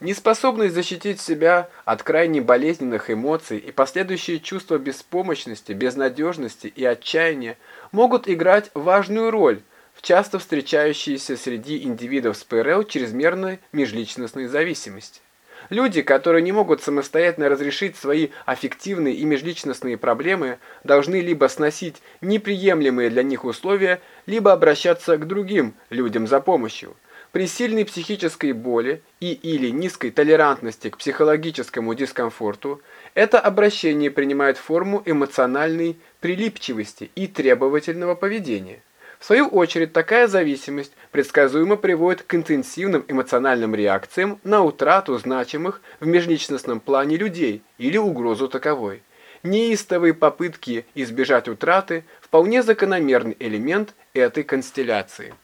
Неспособность защитить себя от крайне болезненных эмоций и последующие чувства беспомощности, безнадежности и отчаяния могут играть важную роль в часто встречающейся среди индивидов с ПРЛ чрезмерной межличностной зависимости. Люди, которые не могут самостоятельно разрешить свои аффективные и межличностные проблемы, должны либо сносить неприемлемые для них условия, либо обращаться к другим людям за помощью – при сильной психической боли и или низкой толерантности к психологическому дискомфорту это обращение принимает форму эмоциональной прилипчивости и требовательного поведения. В свою очередь, такая зависимость предсказуемо приводит к интенсивным эмоциональным реакциям на утрату значимых в межличностном плане людей или угрозу таковой. Неистовые попытки избежать утраты – вполне закономерный элемент этой констелляции.